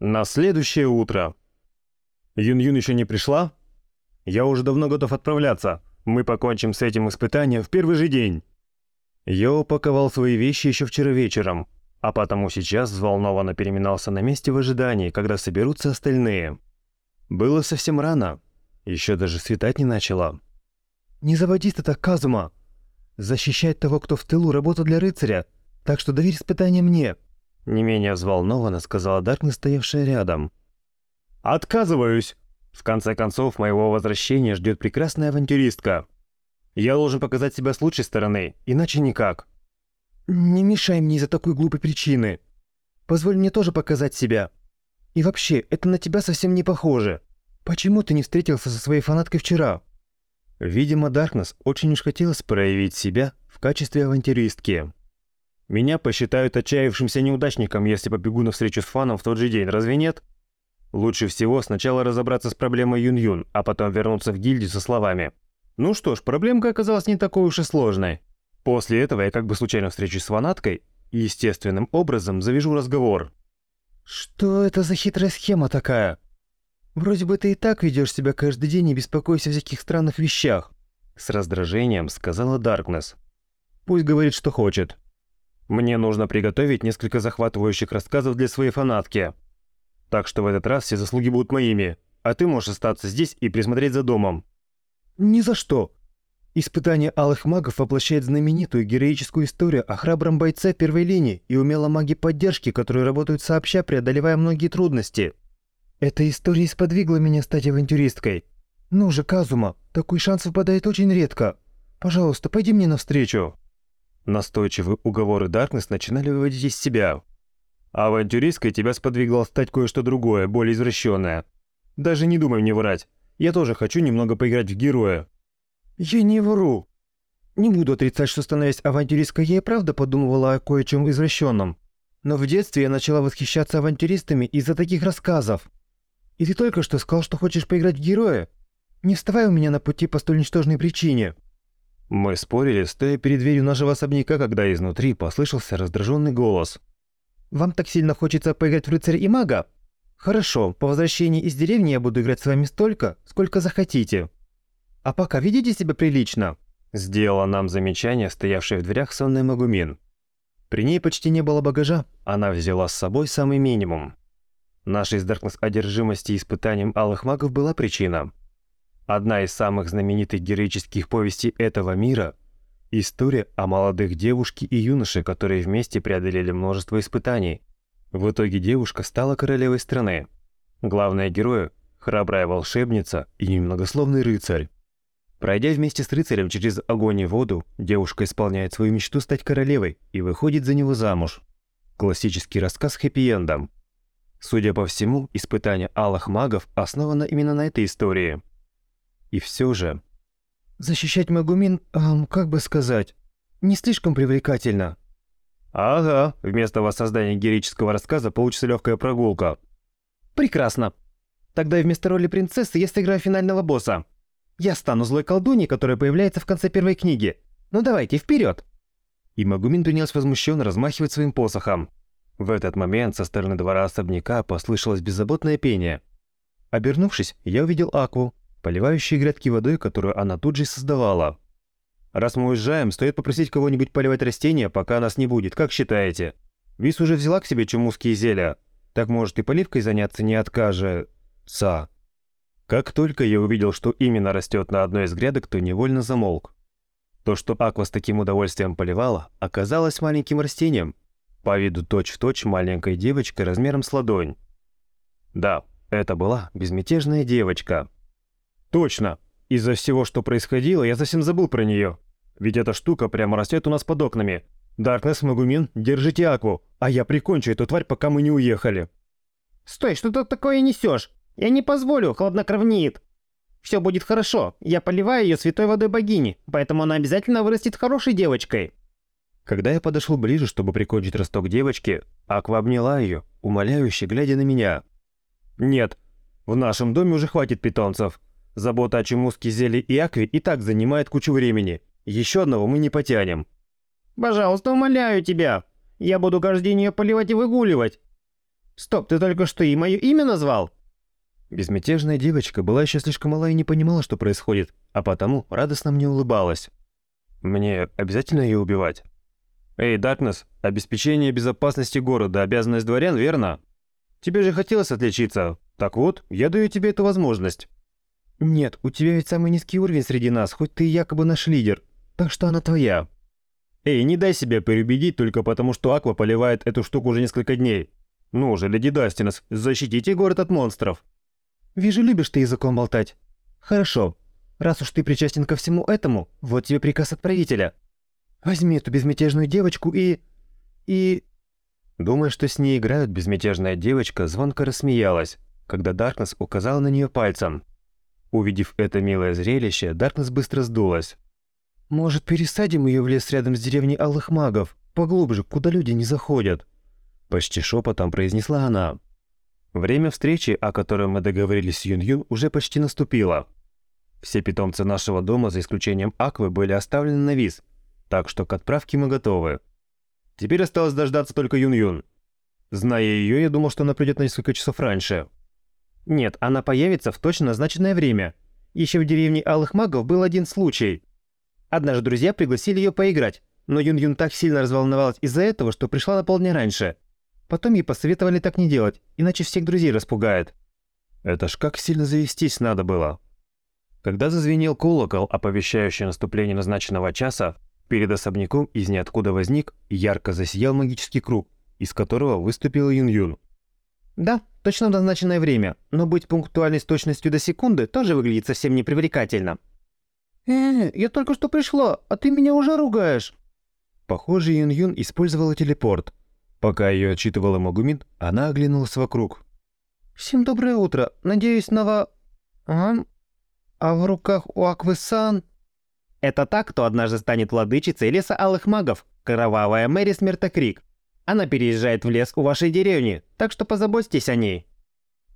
На следующее утро. Юн-Юн еще не пришла? Я уже давно готов отправляться. Мы покончим с этим испытанием в первый же день. Я упаковал свои вещи еще вчера вечером, а потому сейчас взволнованно переминался на месте в ожидании, когда соберутся остальные. Было совсем рано. Еще даже светать не начало. «Не заводись ты так, Казума! Защищать того, кто в тылу, работа для рыцаря, так что доверь испытание мне!» Не менее взволнованно сказала Даркнесс, стоявшая рядом. «Отказываюсь! В конце концов, моего возвращения ждет прекрасная авантюристка. Я должен показать себя с лучшей стороны, иначе никак». «Не мешай мне из-за такой глупой причины. Позволь мне тоже показать себя. И вообще, это на тебя совсем не похоже. Почему ты не встретился со своей фанаткой вчера?» Видимо, Даркнесс очень уж хотелось проявить себя в качестве авантюристки. Меня посчитают отчаявшимся неудачником, если побегу на встречу с фаном в тот же день, разве нет? Лучше всего сначала разобраться с проблемой Юн-Юн, а потом вернуться в гильдию со словами. Ну что ж, проблемка оказалась не такой уж и сложной. После этого я как бы случайно встречусь с фанаткой и естественным образом завяжу разговор. «Что это за хитрая схема такая? Вроде бы ты и так ведешь себя каждый день и беспокойся о всяких странных вещах», с раздражением сказала Даркнесс. «Пусть говорит, что хочет. Мне нужно приготовить несколько захватывающих рассказов для своей фанатки. Так что в этот раз все заслуги будут моими, а ты можешь остаться здесь и присмотреть за домом». «Ни за что!» Испытание алых магов воплощает знаменитую героическую историю о храбром бойце первой линии и умелом маге поддержки, которые работают сообща, преодолевая многие трудности. Эта история сподвигла меня стать авантюристкой. Ну же, Казума, такой шанс выпадает очень редко. Пожалуйста, пойди мне навстречу. Настойчивые уговоры Даркнесс начинали выводить из себя. Авантюристкой тебя сподвигло стать кое-что другое, более извращенное. Даже не думай мне врать. Я тоже хочу немного поиграть в героя. Я не вру. Не буду отрицать, что становясь авантюристкой, я и правда подумывала о кое-чем извращенном. Но в детстве я начала восхищаться авантюристами из-за таких рассказов. И ты только что сказал, что хочешь поиграть в героя. Не вставай у меня на пути по столь ничтожной причине. Мы спорили, стоя перед дверью нашего особняка, когда изнутри послышался раздраженный голос. «Вам так сильно хочется поиграть в рыцаря и мага? Хорошо, по возвращении из деревни я буду играть с вами столько, сколько захотите. А пока ведите себя прилично», – сделала нам замечание, стоявшая в дверях сонная Магумин. При ней почти не было багажа, она взяла с собой самый минимум. Нашей с Даркнесс одержимости испытанием алых магов была причина – Одна из самых знаменитых героических повестей этого мира – история о молодых девушке и юноше, которые вместе преодолели множество испытаний. В итоге девушка стала королевой страны. Главная героя – храбрая волшебница и немногословный рыцарь. Пройдя вместе с рыцарем через огонь и воду, девушка исполняет свою мечту стать королевой и выходит за него замуж. Классический рассказ хэппи-эндом. Судя по всему, испытание алых магов основано именно на этой истории – и все же... Защищать Магумин, эм, как бы сказать, не слишком привлекательно. Ага, вместо воссоздания героического рассказа получится легкая прогулка. Прекрасно. Тогда и вместо роли принцессы я сыграю финального босса. Я стану злой колдуньей, которая появляется в конце первой книги. Ну давайте, вперед! И Магумин принялся возмущенно размахивать своим посохом. В этот момент со стороны двора особняка послышалось беззаботное пение. Обернувшись, я увидел Акву, поливающие грядки водой, которую она тут же создавала. «Раз мы уезжаем, стоит попросить кого-нибудь поливать растения, пока нас не будет, как считаете? Вис уже взяла к себе чумузские зелья, так может и поливкой заняться не откажется». Как только я увидел, что именно растет на одной из грядок, то невольно замолк. То, что Аква с таким удовольствием поливала, оказалось маленьким растением, по виду точь-в-точь точь маленькой девочкой размером с ладонь. Да, это была безмятежная девочка. Точно. Из-за всего, что происходило, я совсем забыл про нее. Ведь эта штука прямо растет у нас под окнами. Даркнесс, Магумин, держите Акву, а я прикончу эту тварь, пока мы не уехали. Стой, что ты такое несешь? Я не позволю, хладнокровнит. Все будет хорошо, я поливаю ее святой водой богини, поэтому она обязательно вырастет хорошей девочкой. Когда я подошел ближе, чтобы прикончить росток девочки, Аква обняла ее, умоляюще глядя на меня. «Нет, в нашем доме уже хватит питомцев. Забота о чемуске зелье и акве и так занимает кучу времени. Еще одного мы не потянем. Пожалуйста, умоляю тебя. Я буду каждый день ее поливать и выгуливать. Стоп, ты только что и мое имя назвал? Безмятежная девочка была еще слишком мала и не понимала, что происходит, а потому радостно мне улыбалась. Мне обязательно ее убивать? Эй, Даркнесс, обеспечение безопасности города – обязанность дворян, верно? Тебе же хотелось отличиться. Так вот, я даю тебе эту возможность. Нет, у тебя ведь самый низкий уровень среди нас, хоть ты якобы наш лидер. Так что она твоя. Эй, не дай себя переубедить только потому, что Аква поливает эту штуку уже несколько дней. Ну же, леди Дастинес, защитите город от монстров. Вижу, любишь ты языком болтать. Хорошо. Раз уж ты причастен ко всему этому, вот тебе приказ от правителя. Возьми эту безмятежную девочку и... и... Думая, что с ней играют, безмятежная девочка звонко рассмеялась, когда Даркнесс указала на нее пальцем. Увидев это милое зрелище, Даркнесс быстро сдулась. «Может, пересадим ее в лес рядом с деревней Алых Магов? Поглубже, куда люди не заходят?» Почти шепотом произнесла она. Время встречи, о которой мы договорились с Юн-Юн, уже почти наступило. Все питомцы нашего дома, за исключением Аквы, были оставлены на виз, так что к отправке мы готовы. Теперь осталось дождаться только Юн-Юн. Зная ее, я думал, что она придет на несколько часов раньше. Нет, она появится в точно назначенное время. Еще в деревне Алых Магов был один случай. Однажды друзья пригласили ее поиграть, но Юн-Юн так сильно разволновалась из-за этого, что пришла на полдня раньше. Потом ей посоветовали так не делать, иначе всех друзей распугает. Это ж как сильно завестись надо было. Когда зазвенел колокол, оповещающий наступление назначенного часа, перед особняком из ниоткуда возник ярко засиял магический круг, из которого выступил Юн-Юн. Да, точно назначенное время, но быть пунктуальной с точностью до секунды тоже выглядит совсем непривлекательно. «Э, я только что пришла, а ты меня уже ругаешь». Похоже, Юн-Юн использовала телепорт, Пока ее отчитывала Магумин, она оглянулась вокруг. «Всем доброе утро. Надеюсь, Нова... А? А в руках у Аквы-сан...» «Это та, кто однажды станет владычицей леса Алых Магов, кровавая Мэри Смертокрик. Она переезжает в лес у вашей деревни, так что позаботьтесь о ней».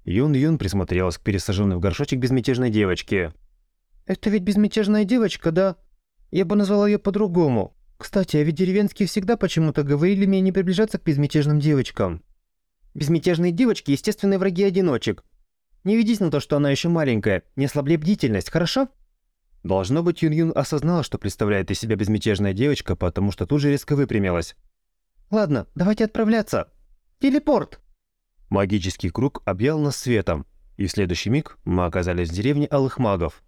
Юн-Юн присмотрелась к пересаженной в горшочек безмятежной девочке. «Это ведь безмятежная девочка, да? Я бы назвала ее по-другому. Кстати, а ведь деревенские всегда почему-то говорили мне не приближаться к безмятежным девочкам. Безмятежные девочки – естественные враги одиночек. Не ведись на то, что она еще маленькая, не ослабли бдительность, хорошо? Должно быть, Юн-Юн осознала, что представляет из себя безмятежная девочка, потому что тут же резко выпрямилась. Ладно, давайте отправляться. Телепорт! Магический круг объял нас светом, и в следующий миг мы оказались в деревне Алых Магов.